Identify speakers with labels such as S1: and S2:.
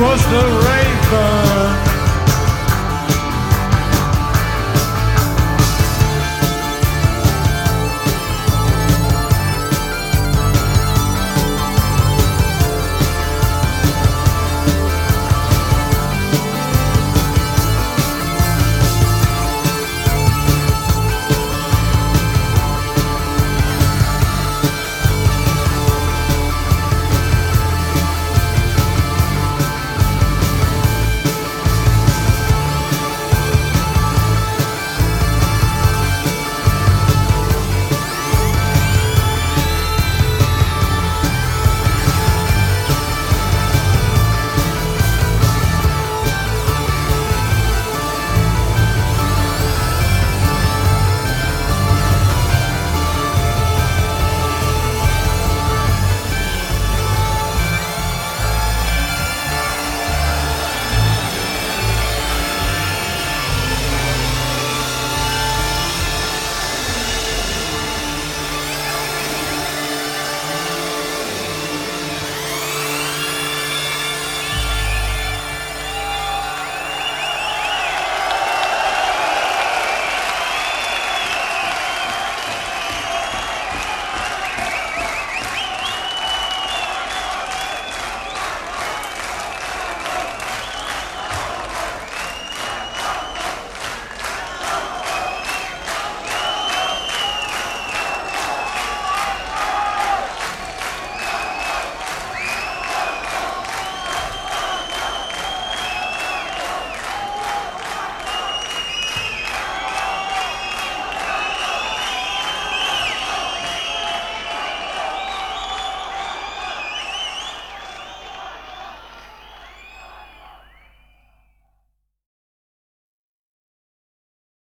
S1: was the raven.